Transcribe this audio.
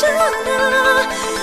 真的。